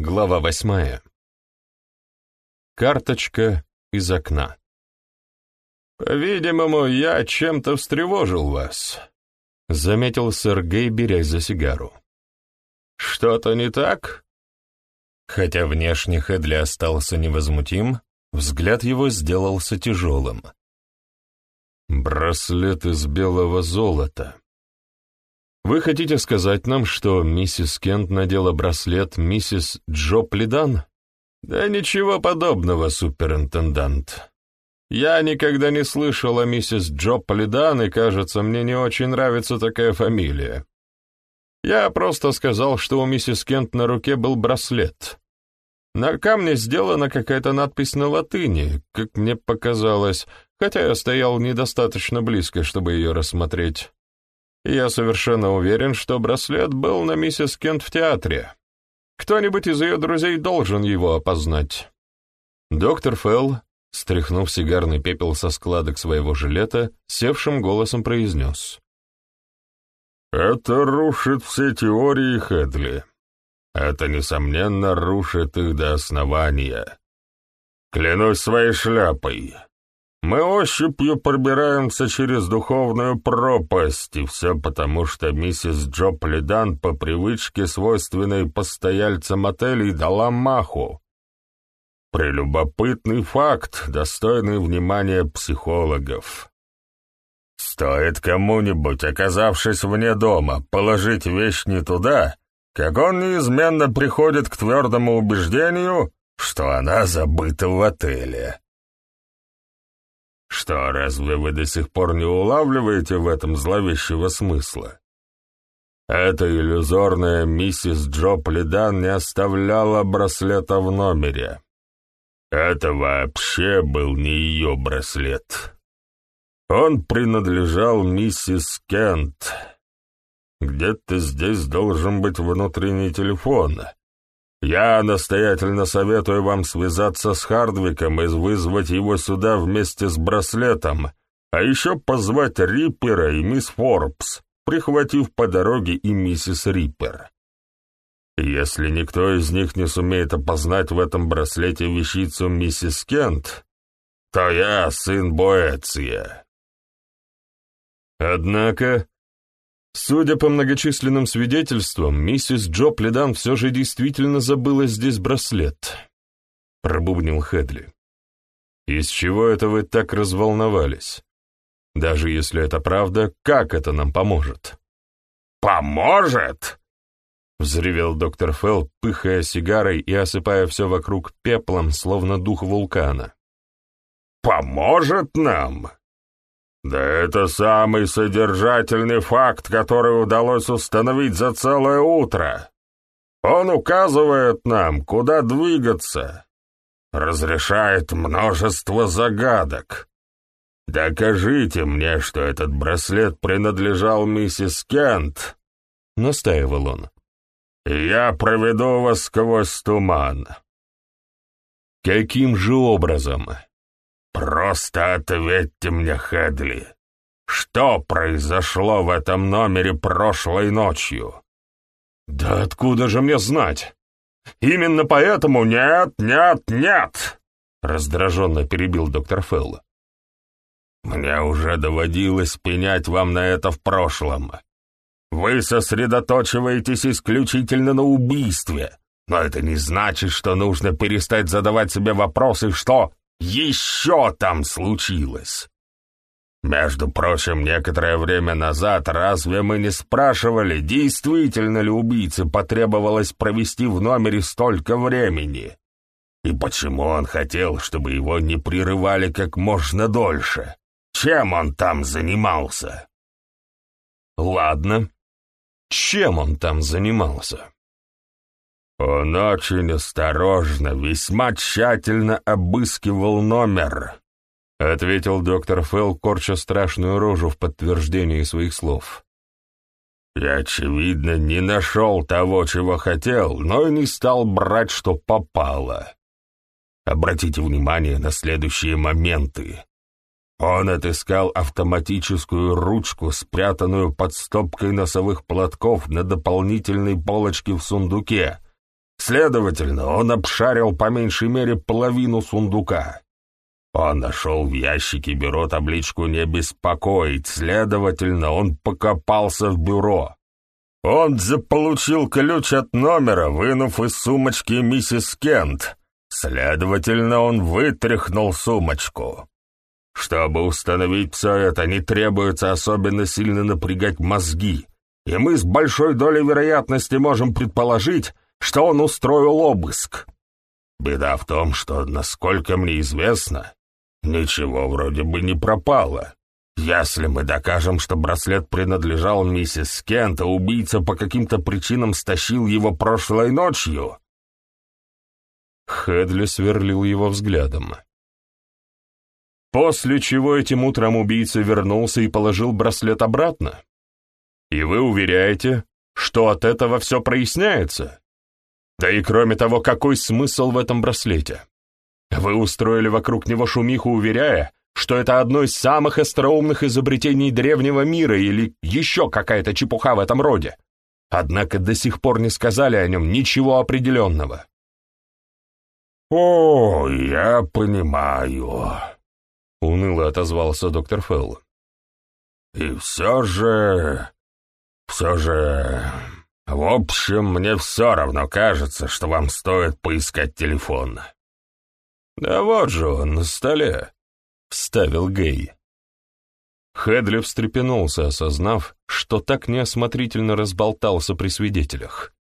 Глава восьмая. Карточка из окна. «По-видимому, я чем-то встревожил вас», — заметил Сергей, берясь за сигару. «Что-то не так?» Хотя внешне Хедли остался невозмутим, взгляд его сделался тяжелым. «Браслет из белого золота», вы хотите сказать нам, что миссис Кент надела браслет миссис Джо Пледан? Да ничего подобного, суперинтендант. Я никогда не слышал о миссис Джо Пледан, и, кажется, мне не очень нравится такая фамилия. Я просто сказал, что у миссис Кент на руке был браслет. На камне сделана какая-то надпись на латыни, как мне показалось, хотя я стоял недостаточно близко, чтобы ее рассмотреть. Я совершенно уверен, что браслет был на миссис Кент в театре. Кто-нибудь из ее друзей должен его опознать. Доктор Фелл, стряхнув сигарный пепел со складок своего жилета, севшим голосом произнес. «Это рушит все теории Хедли. Это, несомненно, рушит их до основания. Клянусь своей шляпой, мы ощупью пробираемся через духовную пропасть, и все потому, что миссис Джо Пледан по привычке, свойственной постояльцам отелей, дала маху. Прелюбопытный факт, достойный внимания психологов. Стоит кому-нибудь, оказавшись вне дома, положить вещь не туда, как он неизменно приходит к твердому убеждению, что она забыта в отеле. Что, разве вы до сих пор не улавливаете в этом зловещего смысла? Эта иллюзорная миссис Джо Пледан не оставляла браслета в номере. Это вообще был не ее браслет. Он принадлежал миссис Кент. Где-то здесь должен быть внутренний телефон, я настоятельно советую вам связаться с Хардвиком и вызвать его сюда вместе с браслетом, а еще позвать Риппера и мисс Форбс, прихватив по дороге и миссис Риппер. Если никто из них не сумеет опознать в этом браслете вещицу миссис Кент, то я сын Боэция. Однако, Судя по многочисленным свидетельствам, миссис Джо Пледан все же действительно забыла здесь браслет, — пробубнил Хедли. Из чего это вы так разволновались? Даже если это правда, как это нам поможет? «Поможет?» — взревел доктор Фелл, пыхая сигарой и осыпая все вокруг пеплом, словно дух вулкана. «Поможет нам? Да это самый содержательный факт, который удалось установить за целое утро. Он указывает нам, куда двигаться, разрешает множество загадок. Докажите мне, что этот браслет принадлежал миссис Кент, — настаивал он. Я проведу вас сквозь туман. Каким же образом? «Просто ответьте мне, Хедли, что произошло в этом номере прошлой ночью?» «Да откуда же мне знать? Именно поэтому нет, нет, нет!» Раздраженно перебил доктор Фелл. «Мне уже доводилось пенять вам на это в прошлом. Вы сосредоточиваетесь исключительно на убийстве, но это не значит, что нужно перестать задавать себе вопросы, что еще там случилось? Между прочим, некоторое время назад разве мы не спрашивали, действительно ли убийце потребовалось провести в номере столько времени? И почему он хотел, чтобы его не прерывали как можно дольше? Чем он там занимался? Ладно, чем он там занимался? Он очень осторожно, весьма тщательно обыскивал номер, ответил доктор Фелл, корча страшную рожу в подтверждении своих слов. Я, очевидно, не нашел того, чего хотел, но и не стал брать, что попало. Обратите внимание на следующие моменты. Он отыскал автоматическую ручку, спрятанную под стопкой носовых платков на дополнительной полочке в сундуке, Следовательно, он обшарил по меньшей мере половину сундука. Он нашел в ящике бюро табличку «Не беспокоить», следовательно, он покопался в бюро. Он заполучил ключ от номера, вынув из сумочки миссис Кент. Следовательно, он вытряхнул сумочку. Чтобы установить все это, не требуется особенно сильно напрягать мозги, и мы с большой долей вероятности можем предположить, что он устроил обыск. Беда в том, что, насколько мне известно, ничего вроде бы не пропало. Если мы докажем, что браслет принадлежал миссис Кент, а убийца по каким-то причинам стащил его прошлой ночью... Хедли сверлил его взглядом. После чего этим утром убийца вернулся и положил браслет обратно? И вы уверяете, что от этого все проясняется? Да и кроме того, какой смысл в этом браслете? Вы устроили вокруг него шумиху, уверяя, что это одно из самых остроумных изобретений древнего мира или еще какая-то чепуха в этом роде. Однако до сих пор не сказали о нем ничего определенного. «О, я понимаю», — уныло отозвался доктор Фелл. «И все же... все же... В общем, мне все равно кажется, что вам стоит поискать телефон». «Да вот же он на столе», — вставил Гей. Хедли встрепенулся, осознав, что так неосмотрительно разболтался при свидетелях.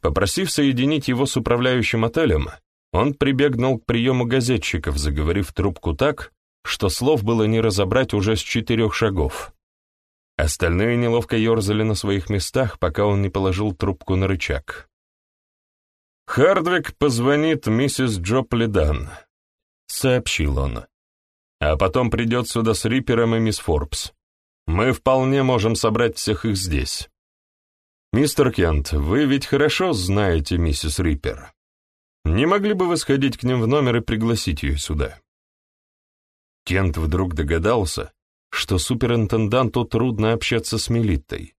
Попросив соединить его с управляющим отелем, он прибегнул к приему газетчиков, заговорив трубку так, что слов было не разобрать уже с четырех шагов. Остальные неловко ерзали на своих местах, пока он не положил трубку на рычаг. «Хардвик позвонит миссис Джо Пледан», — сообщил он. «А потом придет сюда с Рипером и мисс Форбс. Мы вполне можем собрать всех их здесь. Мистер Кент, вы ведь хорошо знаете миссис Риппер. Не могли бы вы сходить к ним в номер и пригласить ее сюда?» Кент вдруг догадался, что суперинтенданту трудно общаться с Мелиттой.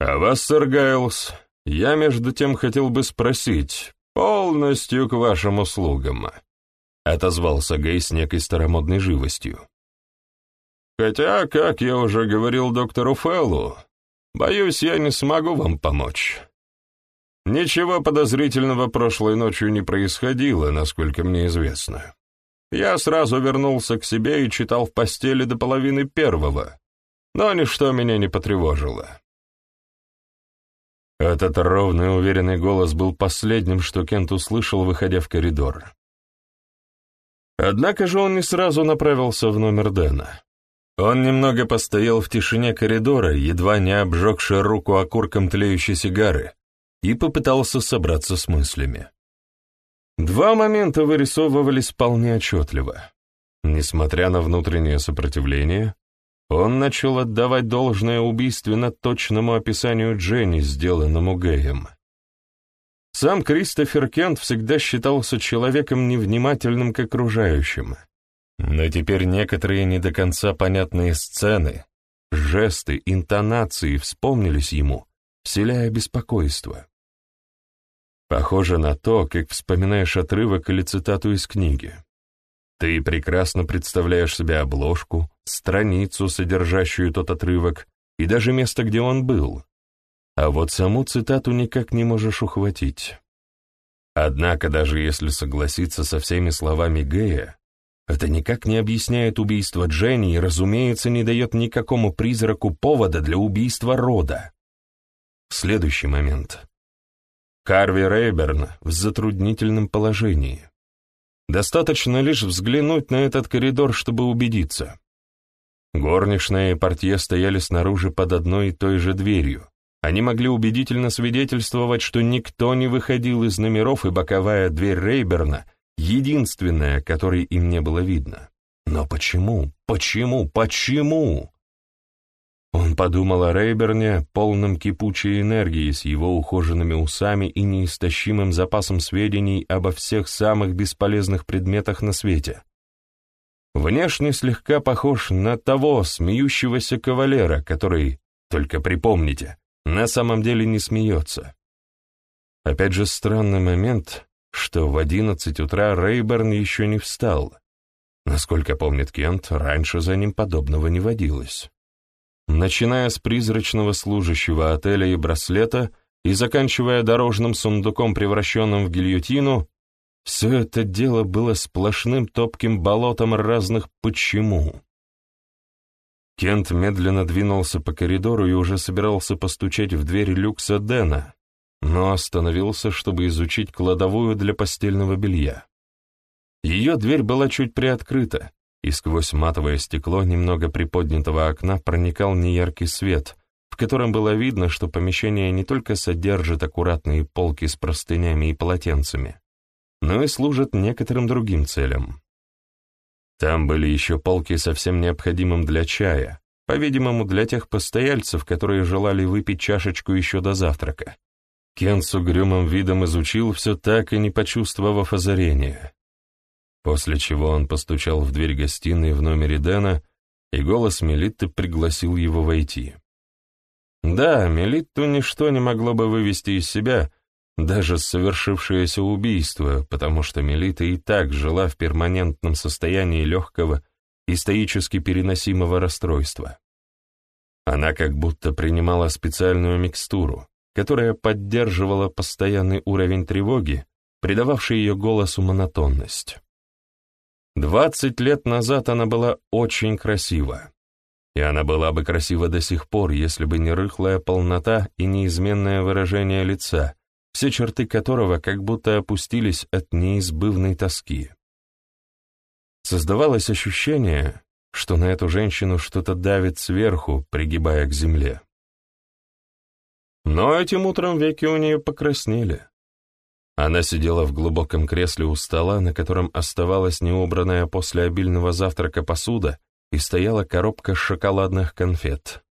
«А вас, сэр Гайлс, я между тем хотел бы спросить, полностью к вашим услугам», — отозвался Гей с некой старомодной живостью. «Хотя, как я уже говорил доктору Феллу, боюсь, я не смогу вам помочь. Ничего подозрительного прошлой ночью не происходило, насколько мне известно. Я сразу вернулся к себе и читал в постели до половины первого, но ничто меня не потревожило. Этот ровный уверенный голос был последним, что Кент услышал, выходя в коридор. Однако же он не сразу направился в номер Дэна. Он немного постоял в тишине коридора, едва не обжегши руку окурком тлеющей сигары, и попытался собраться с мыслями. Два момента вырисовывались вполне отчетливо. Несмотря на внутреннее сопротивление, он начал отдавать должное убийственно точному описанию Дженни, сделанному Гэем. Сам Кристофер Кент всегда считался человеком невнимательным к окружающим. Но теперь некоторые не до конца понятные сцены, жесты, интонации вспомнились ему, вселяя беспокойство. Похоже на то, как вспоминаешь отрывок или цитату из книги. Ты прекрасно представляешь себе обложку, страницу, содержащую тот отрывок, и даже место, где он был. А вот саму цитату никак не можешь ухватить. Однако, даже если согласиться со всеми словами Гея, это никак не объясняет убийство Дженни и, разумеется, не дает никакому призраку повода для убийства рода. Следующий момент. Харви Рейберн в затруднительном положении. Достаточно лишь взглянуть на этот коридор, чтобы убедиться. Горничная и портье стояли снаружи под одной и той же дверью. Они могли убедительно свидетельствовать, что никто не выходил из номеров, и боковая дверь Рейберна — единственная, которой им не было видно. Но почему? Почему? Почему? Он подумал о Рейберне, полном кипучей энергии, с его ухоженными усами и неистощимым запасом сведений обо всех самых бесполезных предметах на свете. Внешне слегка похож на того смеющегося кавалера, который, только припомните, на самом деле не смеется. Опять же странный момент, что в одиннадцать утра Рейберн еще не встал. Насколько помнит Кент, раньше за ним подобного не водилось. Начиная с призрачного служащего отеля и браслета и заканчивая дорожным сундуком, превращенным в гильотину, все это дело было сплошным топким болотом разных «почему». Кент медленно двинулся по коридору и уже собирался постучать в дверь люкса Дэна, но остановился, чтобы изучить кладовую для постельного белья. Ее дверь была чуть приоткрыта, и сквозь матовое стекло немного приподнятого окна проникал неяркий свет, в котором было видно, что помещение не только содержит аккуратные полки с простынями и полотенцами, но и служит некоторым другим целям. Там были еще полки со всем необходимым для чая, по-видимому, для тех постояльцев, которые желали выпить чашечку еще до завтрака. Кен с угрюмым видом изучил все так и не почувствовав озарения. После чего он постучал в дверь гостиной в номере Дэна, и голос Мелитты пригласил его войти. Да, Мелитту ничто не могло бы вывести из себя, даже совершившееся убийство, потому что Мелита и так жила в перманентном состоянии легкого и стоически переносимого расстройства. Она как будто принимала специальную микстуру, которая поддерживала постоянный уровень тревоги, придававший ее голосу монотонность. Двадцать лет назад она была очень красива, и она была бы красива до сих пор, если бы не рыхлая полнота и неизменное выражение лица, все черты которого как будто опустились от неизбывной тоски. Создавалось ощущение, что на эту женщину что-то давит сверху, пригибая к земле. Но этим утром веки у нее покраснели. Она сидела в глубоком кресле у стола, на котором оставалась неубранная после обильного завтрака посуда, и стояла коробка шоколадных конфет.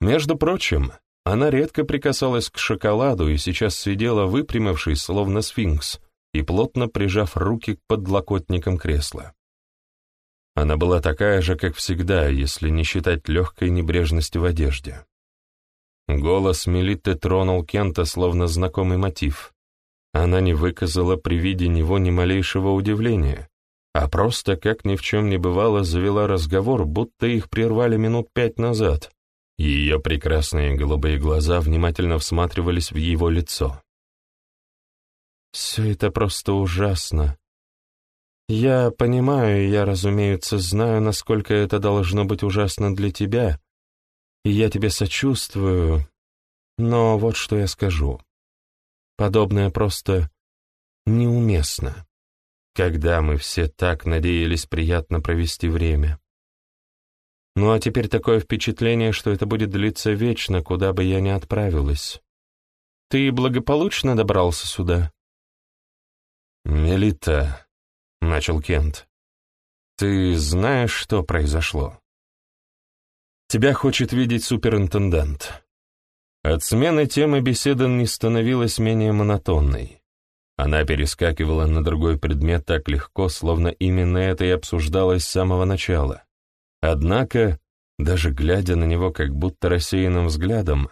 Между прочим, она редко прикасалась к шоколаду и сейчас сидела выпрямившись, словно сфинкс, и плотно прижав руки к подлокотникам кресла. Она была такая же, как всегда, если не считать легкой небрежности в одежде. Голос Мелиты тронул Кента, словно знакомый мотив. Она не выказала при виде него ни малейшего удивления, а просто, как ни в чем не бывало, завела разговор, будто их прервали минут пять назад, ее прекрасные голубые глаза внимательно всматривались в его лицо. «Все это просто ужасно. Я понимаю, я, разумеется, знаю, насколько это должно быть ужасно для тебя, и я тебе сочувствую, но вот что я скажу. Подобное просто неуместно, когда мы все так надеялись приятно провести время. Ну а теперь такое впечатление, что это будет длиться вечно, куда бы я ни отправилась. Ты благополучно добрался сюда? «Мелита», — начал Кент, — «ты знаешь, что произошло?» «Тебя хочет видеть суперинтендант». От смены темы беседа не становилась менее монотонной. Она перескакивала на другой предмет так легко, словно именно это и обсуждалось с самого начала. Однако, даже глядя на него как будто рассеянным взглядом,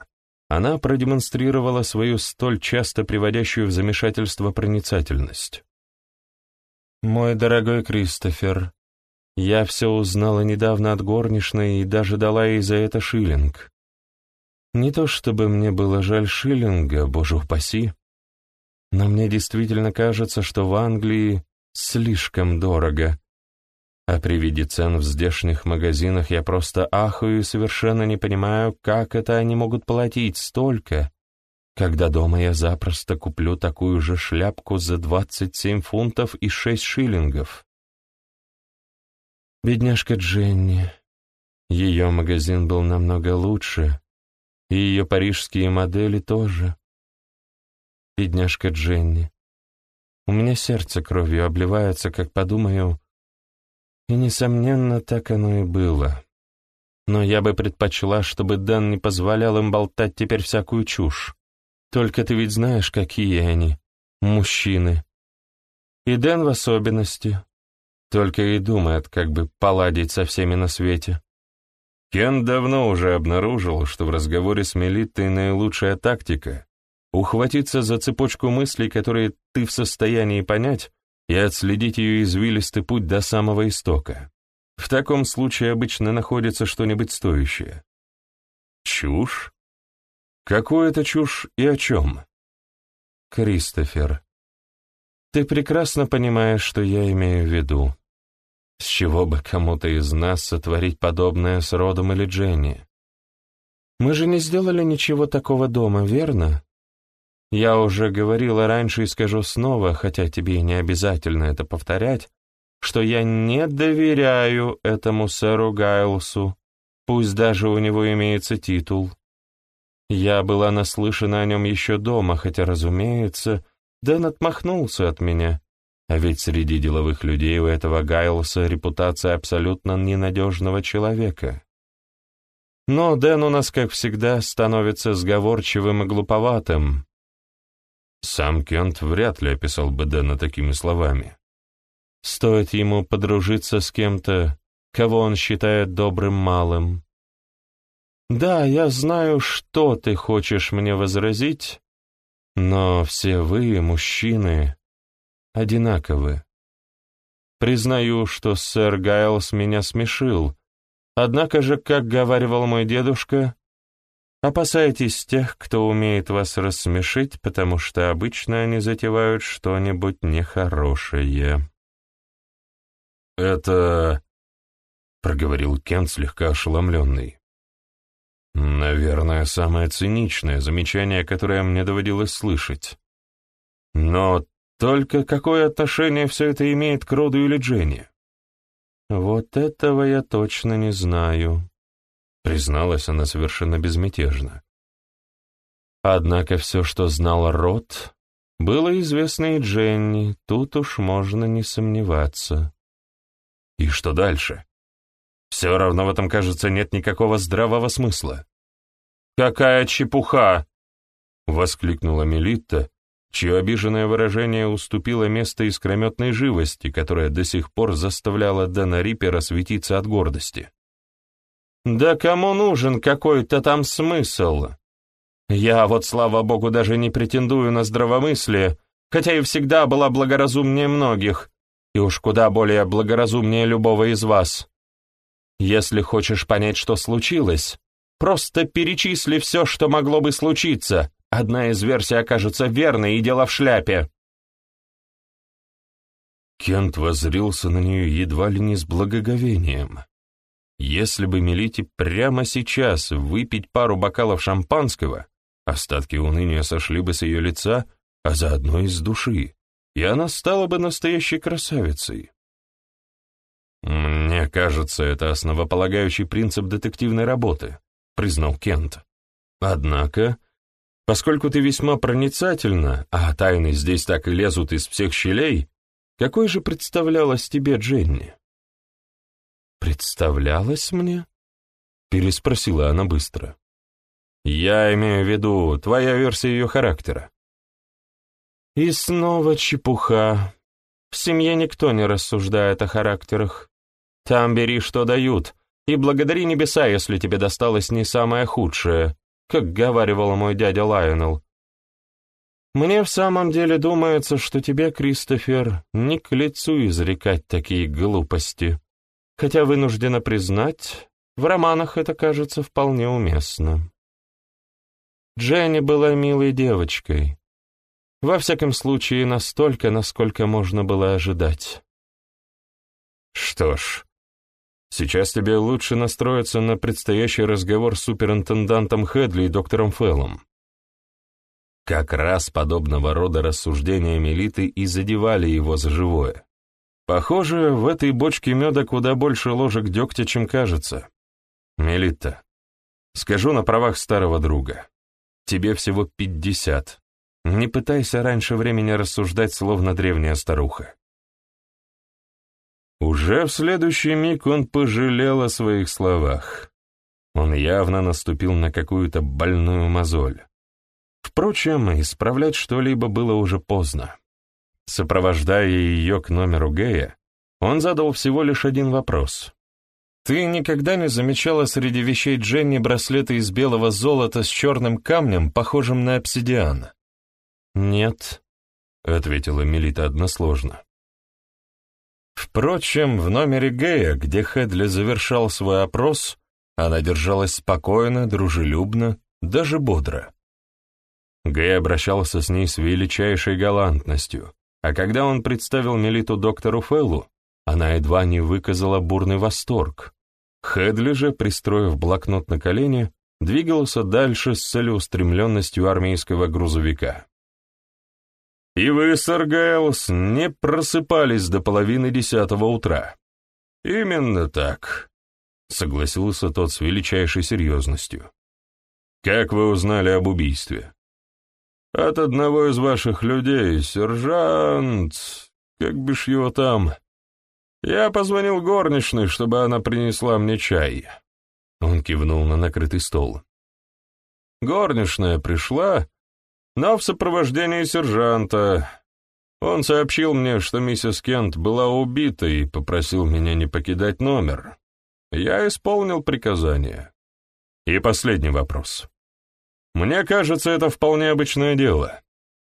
она продемонстрировала свою столь часто приводящую в замешательство проницательность. «Мой дорогой Кристофер, я все узнала недавно от горничной и даже дала ей за это шиллинг. Не то чтобы мне было жаль шиллинга, боже упаси, но мне действительно кажется, что в Англии слишком дорого, а при виде цен в здешних магазинах я просто ахаю и совершенно не понимаю, как это они могут платить столько, когда дома я запросто куплю такую же шляпку за 27 фунтов и 6 шиллингов. Бедняжка Дженни. Ее магазин был намного лучше, и ее парижские модели тоже. Бедняжка Дженни. У меня сердце кровью обливается, как подумаю, и, несомненно, так оно и было. Но я бы предпочла, чтобы Дэн не позволял им болтать теперь всякую чушь. Только ты ведь знаешь, какие они, мужчины. И Дэн в особенности. Только и думает, как бы поладить со всеми на свете. Кен давно уже обнаружил, что в разговоре с Мелиттой наилучшая тактика ухватиться за цепочку мыслей, которые ты в состоянии понять, и отследить ее извилистый путь до самого истока. В таком случае обычно находится что-нибудь стоящее. Чушь? Какую это чушь и о чем? Кристофер, ты прекрасно понимаешь, что я имею в виду. С чего бы кому-то из нас сотворить подобное с Родом или Дженни? Мы же не сделали ничего такого дома, верно? Я уже говорила раньше и скажу снова, хотя тебе не обязательно это повторять, что я не доверяю этому сэру Гайлсу, пусть даже у него имеется титул. Я была наслышана о нем еще дома, хотя, разумеется, Дэн отмахнулся от меня, а ведь среди деловых людей у этого Гайлса репутация абсолютно ненадежного человека. Но Дэн у нас, как всегда, становится сговорчивым и глуповатым, сам Кент вряд ли описал бы Дэна такими словами. Стоит ему подружиться с кем-то, кого он считает добрым малым. Да, я знаю, что ты хочешь мне возразить, но все вы, мужчины, одинаковы. Признаю, что сэр Гайлс меня смешил, однако же, как говаривал мой дедушка, Опасайтесь тех, кто умеет вас рассмешить, потому что обычно они затевают что-нибудь нехорошее. «Это...» — проговорил Кент, слегка ошеломленный. «Наверное, самое циничное замечание, которое мне доводилось слышать. Но только какое отношение все это имеет к роду или Дженни?» «Вот этого я точно не знаю», призналась она совершенно безмятежно. Однако все, что знал Рот, было известно и Дженни, тут уж можно не сомневаться. И что дальше? Все равно в этом, кажется, нет никакого здравого смысла. «Какая чепуха!» — воскликнула Мелитта, чье обиженное выражение уступило место искрометной живости, которая до сих пор заставляла Дэна Риппера светиться от гордости. Да кому нужен какой-то там смысл? Я вот, слава богу, даже не претендую на здравомыслие, хотя и всегда была благоразумнее многих, и уж куда более благоразумнее любого из вас. Если хочешь понять, что случилось, просто перечисли все, что могло бы случиться. Одна из версий окажется верной, и дело в шляпе. Кент возрился на нее едва ли не с благоговением. Если бы Мелите прямо сейчас выпить пару бокалов шампанского, остатки уныния сошли бы с ее лица, а заодно и с души, и она стала бы настоящей красавицей. «Мне кажется, это основополагающий принцип детективной работы», — признал Кент. «Однако, поскольку ты весьма проницательна, а тайны здесь так и лезут из всех щелей, какой же представлялась тебе Дженни?» «Представлялась мне?» — переспросила она быстро. «Я имею в виду твоя версия ее характера». «И снова чепуха. В семье никто не рассуждает о характерах. Там бери, что дают, и благодари небеса, если тебе досталось не самое худшее, как говаривал мой дядя Лайонел. Мне в самом деле думается, что тебе, Кристофер, не к лицу изрекать такие глупости» хотя вынуждена признать, в романах это кажется вполне уместно. Дженни была милой девочкой. Во всяком случае, настолько, насколько можно было ожидать. Что ж, сейчас тебе лучше настроиться на предстоящий разговор с суперинтендантом Хедли и доктором Феллом. Как раз подобного рода рассуждения Мелиты и задевали его за живое. Похоже, в этой бочке меда куда больше ложек дегтя, чем кажется. Мелита, скажу на правах старого друга. Тебе всего пятьдесят. Не пытайся раньше времени рассуждать, словно древняя старуха. Уже в следующий миг он пожалел о своих словах. Он явно наступил на какую-то больную мозоль. Впрочем, исправлять что-либо было уже поздно. Сопровождая ее к номеру Гея, он задал всего лишь один вопрос. «Ты никогда не замечала среди вещей Дженни браслеты из белого золота с черным камнем, похожим на обсидиан?» «Нет», — ответила Мелита односложно. Впрочем, в номере Гея, где Хедли завершал свой опрос, она держалась спокойно, дружелюбно, даже бодро. Гэй обращался с ней с величайшей галантностью, а когда он представил Мелиту доктору Феллу, она едва не выказала бурный восторг. Хедли же, пристроив блокнот на колени, двигался дальше с целеустремленностью армейского грузовика. «И вы, сэр Гайлс, не просыпались до половины десятого утра?» «Именно так», — согласился тот с величайшей серьезностью. «Как вы узнали об убийстве?» «От одного из ваших людей, сержант... Как бишь его там...» «Я позвонил горничной, чтобы она принесла мне чай». Он кивнул на накрытый стол. Горничная пришла, но в сопровождении сержанта. Он сообщил мне, что миссис Кент была убита и попросил меня не покидать номер. Я исполнил приказание. И последний вопрос. Мне кажется, это вполне обычное дело.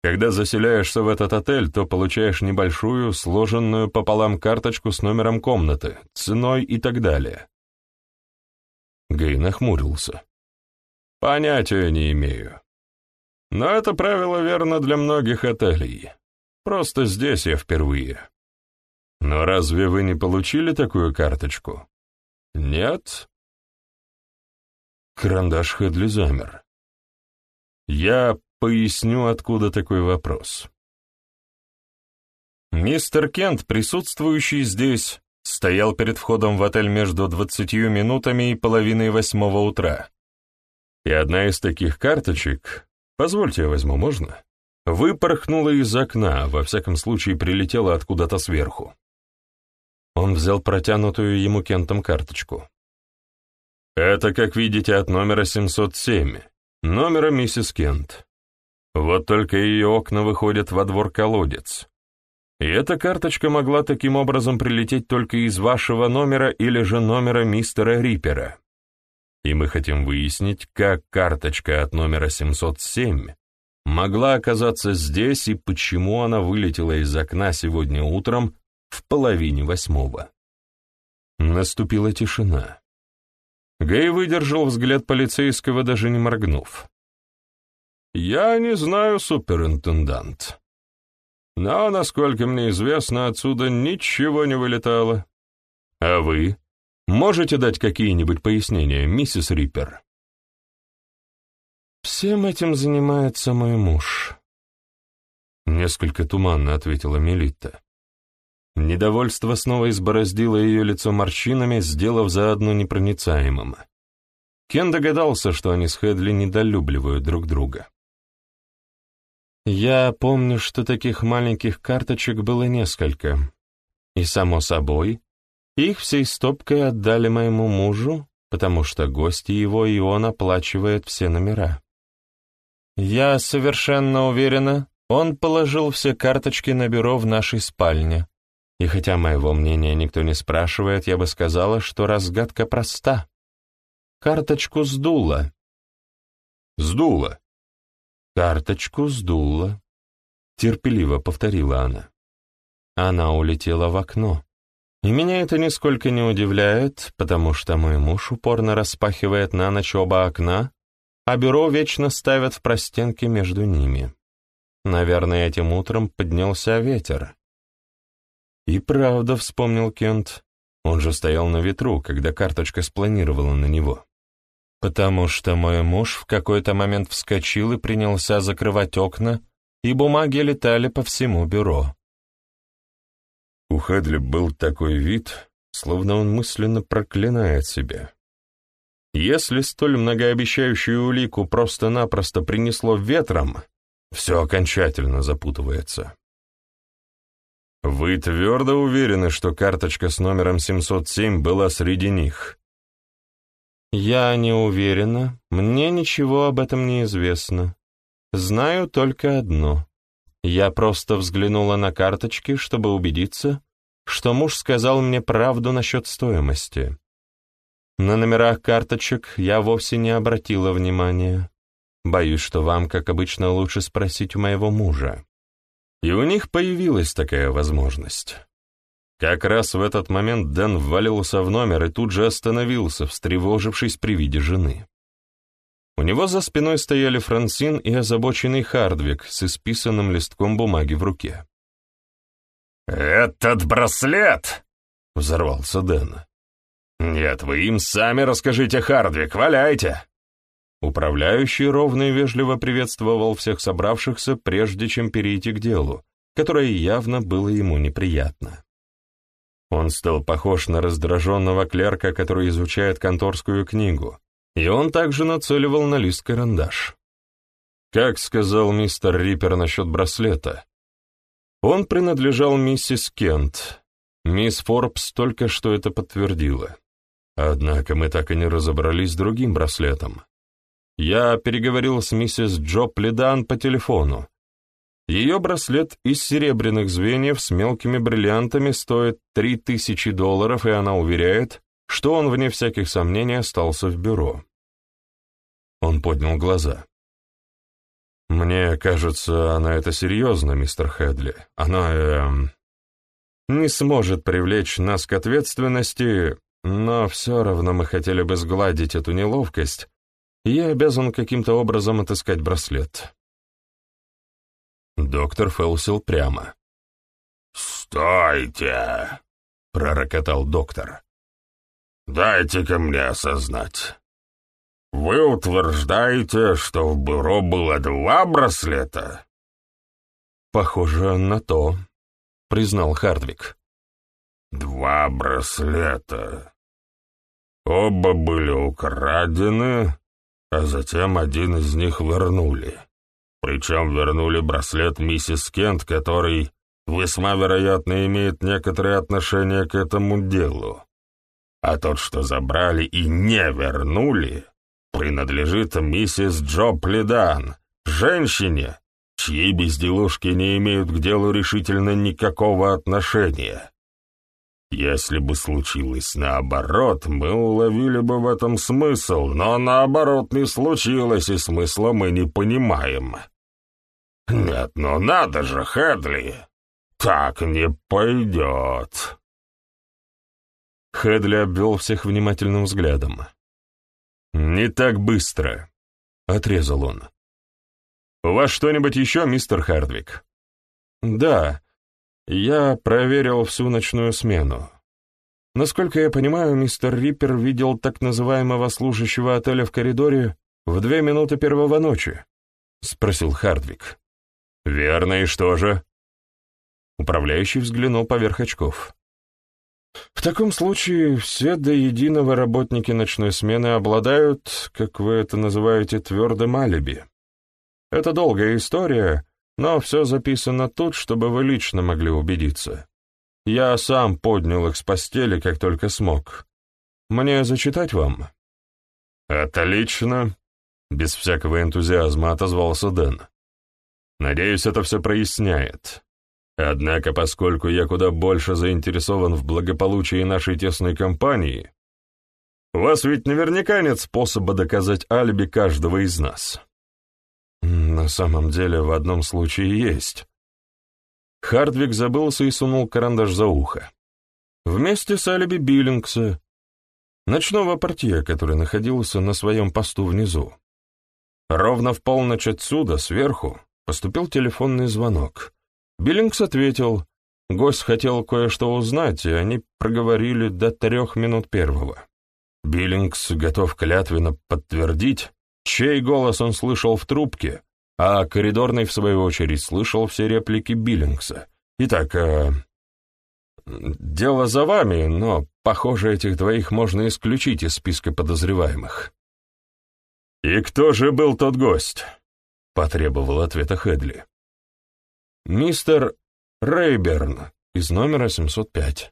Когда заселяешься в этот отель, то получаешь небольшую, сложенную пополам карточку с номером комнаты, ценой и так далее. Гей нахмурился. Понятия не имею. Но это правило верно для многих отелей. Просто здесь я впервые. Но разве вы не получили такую карточку? Нет? Карандаш Хедли замер. Я поясню, откуда такой вопрос. Мистер Кент, присутствующий здесь, стоял перед входом в отель между двадцатью минутами и половиной восьмого утра. И одна из таких карточек Позвольте, я возьму, можно? Выпорхнула из окна, во всяком случае прилетела откуда-то сверху. Он взял протянутую ему Кентом карточку. Это, как видите, от номера 707, номера миссис Кент. Вот только ее окна выходят во двор-колодец. И эта карточка могла таким образом прилететь только из вашего номера или же номера мистера Риппера и мы хотим выяснить, как карточка от номера 707 могла оказаться здесь и почему она вылетела из окна сегодня утром в половине восьмого. Наступила тишина. Гей выдержал взгляд полицейского, даже не моргнув. «Я не знаю, суперинтендант. Но, насколько мне известно, отсюда ничего не вылетало. А вы?» Можете дать какие-нибудь пояснения, миссис Риппер?» «Всем этим занимается мой муж», — несколько туманно ответила Мелитта. Недовольство снова избороздило ее лицо морщинами, сделав заодно непроницаемым. Кен догадался, что они с Хедли недолюбливают друг друга. «Я помню, что таких маленьких карточек было несколько. И, само собой, их всей стопкой отдали моему мужу, потому что гости его и он оплачивает все номера. Я совершенно уверена, он положил все карточки на бюро в нашей спальне. И хотя моего мнения никто не спрашивает, я бы сказала, что разгадка проста. Карточку сдуло. Сдуло. Карточку сдуло. Терпеливо повторила она. Она улетела в окно. И меня это нисколько не удивляет, потому что мой муж упорно распахивает на ночь оба окна, а бюро вечно ставят в простенке между ними. Наверное, этим утром поднялся ветер. И правда, вспомнил Кент, он же стоял на ветру, когда карточка спланировала на него. Потому что мой муж в какой-то момент вскочил и принялся закрывать окна, и бумаги летали по всему бюро. У Хедли был такой вид, словно он мысленно проклинает себя. Если столь многообещающую улику просто-напросто принесло ветром, все окончательно запутывается. Вы твердо уверены, что карточка с номером 707 была среди них? Я не уверена, мне ничего об этом не известно. Знаю только одно. Я просто взглянула на карточки, чтобы убедиться, что муж сказал мне правду насчет стоимости. На номерах карточек я вовсе не обратила внимания. Боюсь, что вам, как обычно, лучше спросить у моего мужа». И у них появилась такая возможность. Как раз в этот момент Дэн ввалился в номер и тут же остановился, встревожившись при виде жены. У него за спиной стояли Франсин и озабоченный Хардвик с исписанным листком бумаги в руке. «Этот браслет!» — взорвался Дэн. «Нет, вы им сами расскажите, Хардвик, валяйте!» Управляющий ровно и вежливо приветствовал всех собравшихся, прежде чем перейти к делу, которое явно было ему неприятно. Он стал похож на раздраженного клерка, который изучает конторскую книгу, и он также нацеливал на лист карандаш. Как сказал мистер Риппер насчет браслета, он принадлежал миссис Кент. Мисс Форбс только что это подтвердила. Однако мы так и не разобрались с другим браслетом. Я переговорил с миссис Джо Пледан по телефону. Ее браслет из серебряных звеньев с мелкими бриллиантами стоит три тысячи долларов, и она уверяет, что он, вне всяких сомнений, остался в бюро. Он поднял глаза. «Мне кажется, она это серьезно, мистер Хедли. Она, эм, не сможет привлечь нас к ответственности, но все равно мы хотели бы сгладить эту неловкость, я обязан каким-то образом отыскать браслет». Доктор Фелсил прямо. «Стойте!» — пророкотал доктор. «Дайте-ка мне осознать. Вы утверждаете, что в бюро было два браслета?» «Похоже на то», — признал Хардвик. «Два браслета. Оба были украдены, а затем один из них вернули. Причем вернули браслет миссис Кент, который весьма вероятно имеет некоторое отношение к этому делу. А тот, что забрали и не вернули, принадлежит миссис Джо Пледан, женщине, чьи безделушки не имеют к делу решительно никакого отношения. Если бы случилось наоборот, мы уловили бы в этом смысл, но наоборот не случилось, и смысла мы не понимаем. Нет, ну надо же, Хедли, так не пойдет. Хедли обвел всех внимательным взглядом. «Не так быстро», — отрезал он. «У вас что-нибудь еще, мистер Хардвик?» «Да, я проверил всю ночную смену. Насколько я понимаю, мистер Риппер видел так называемого служащего отеля в коридоре в две минуты первого ночи?» — спросил Хардвик. «Верно, и что же?» Управляющий взглянул поверх очков. В таком случае все до единого работники ночной смены обладают, как вы это называете, твердым алиби. Это долгая история, но все записано тут, чтобы вы лично могли убедиться. Я сам поднял их с постели, как только смог. Мне зачитать вам?» «Отлично!» — без всякого энтузиазма отозвался Дэн. «Надеюсь, это все проясняет. Однако, поскольку я куда больше заинтересован в благополучии нашей тесной компании, у вас ведь наверняка нет способа доказать алиби каждого из нас. На самом деле, в одном случае есть. Хардвик забылся и сунул карандаш за ухо. Вместе с алиби Биллингса, ночного портье, который находился на своем посту внизу. Ровно в полночь отсюда, сверху, поступил телефонный звонок — Биллингс ответил. Гость хотел кое-что узнать, и они проговорили до трех минут первого. Биллингс готов клятвенно подтвердить, чей голос он слышал в трубке, а коридорный, в свою очередь, слышал все реплики Биллингса. Итак, э, дело за вами, но, похоже, этих двоих можно исключить из списка подозреваемых. «И кто же был тот гость?» — потребовал ответа Хедли. Мистер Рейберн из номера 705.